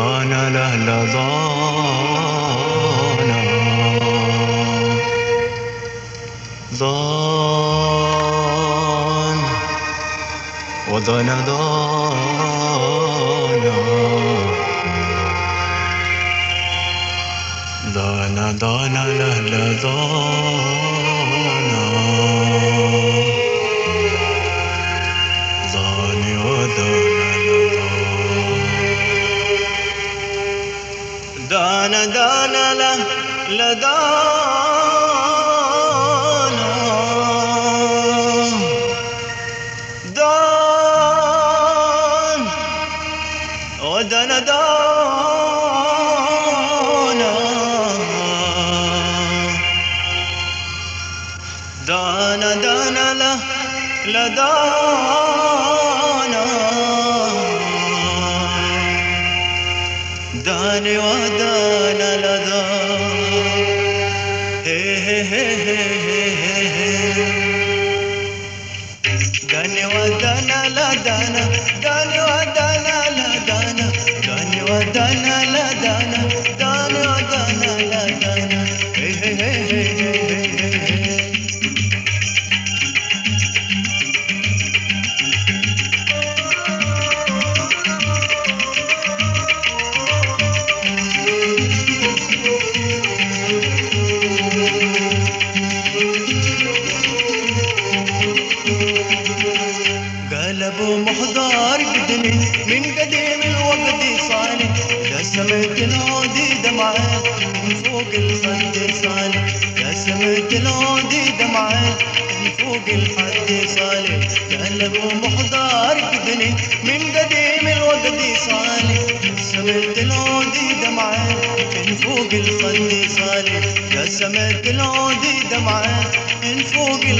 لهلذانا لهلذانا ظان وظن ظانا ظان ظان لهلذانا دانا دانا له لدانا دان ودنا دانا دانا دانا له لدانا داني ودانا هي هي هي هي قلبوا محضار قدمي من قديم الوقت صالح قسمت العودي دمعات من فوق الخد صالح قسمت العودي دمعات من فوق الحد صالح قلبوا محضار قدمي من قديم الوقت صالح قسمت العودي دمعات من فوق الخد صالح قسمت العودي دمعات من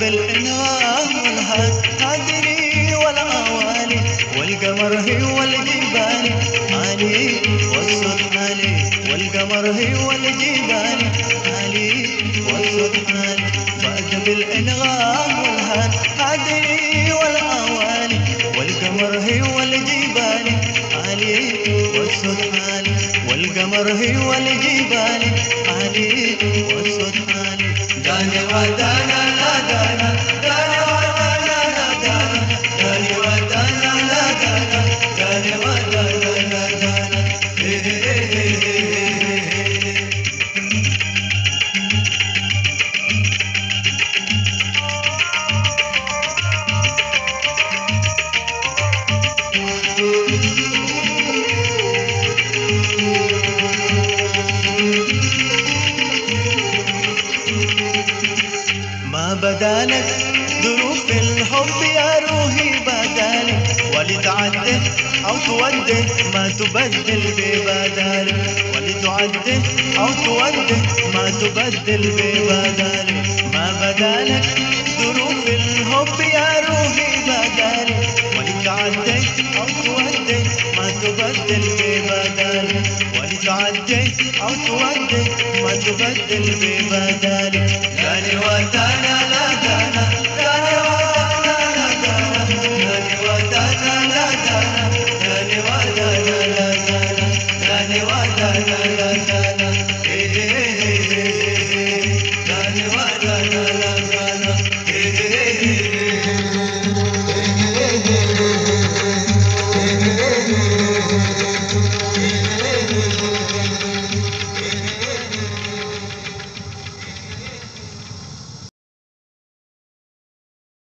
بالانوام والهاد قادري والاوالي والقمر هو الجبال علي والصبح علي والقمر هو الجبال علي والصبح علي بدا بالانغام علي والقمر هو الجبال علي والصبح علي داني ودانا لا دانا. داني بدالك. ظروف الحب يا روحي بدالك. ولتعدي أو تودي ما تبدل ببدالك. ولتعدي أو تودي ما تبدل ببدالك. ما بدالك ظروف الحب يا ولتعدي أو تودي ما تبدل ببدل ولتعدي أو تودي ما تبدل ببدل لاني وتانا لا دانا لاني وتانا لا دانا. لاني وتانا لا دانا لاني وتانا لا دانا. لاني وتانا لا دانا. إيه، إيه، إيه، لاني وتانا لا دانا.